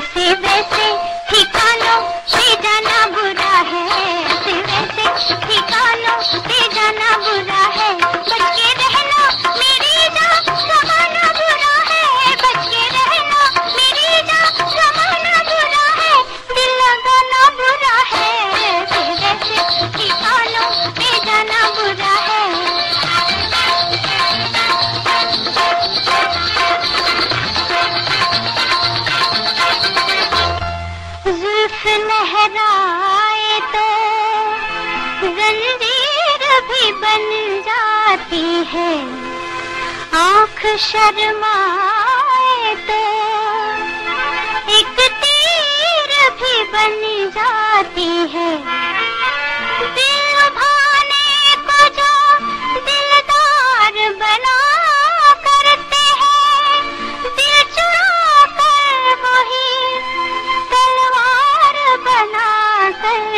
Recibe लहराए तो जंजीर भी बन जाती है। आँख शर्माए तो एक तीर भी बन जाती है।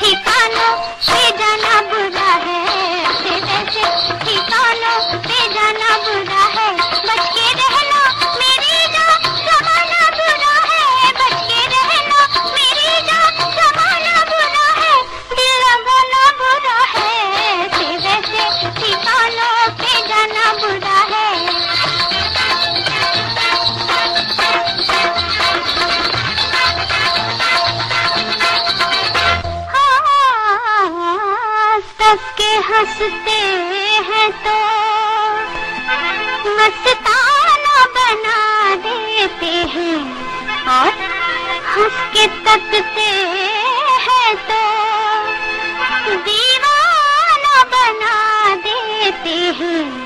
ठिकानों से जाना बुरा है। सबके हँसते हैं तो मस्ताना बना देते हैं और हंस के तकते हैं तो दीवाना बना देते हैं।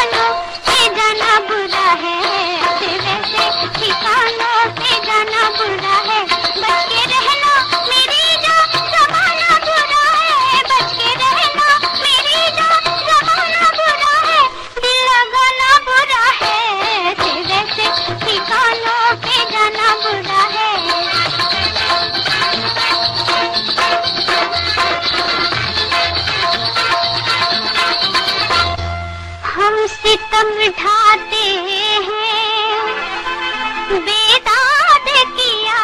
बेदाद किया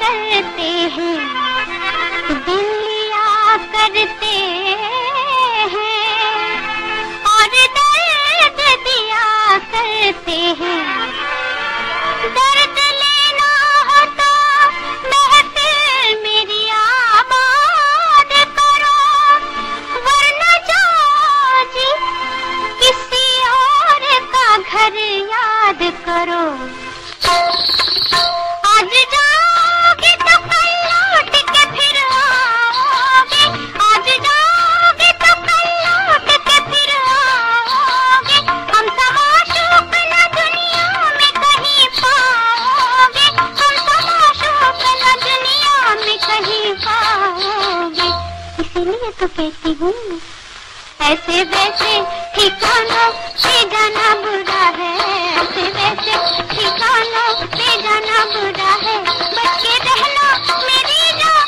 करते हैं दिलिया करते हैं और दर्द दिया करते हैं। तो कहती हूँ ऐसे वैसे ठिकाना ठिकाना बुरा है, ऐसे वैसे ठिकाना ठिकाना बुरा है, बच्चे के मेरी जान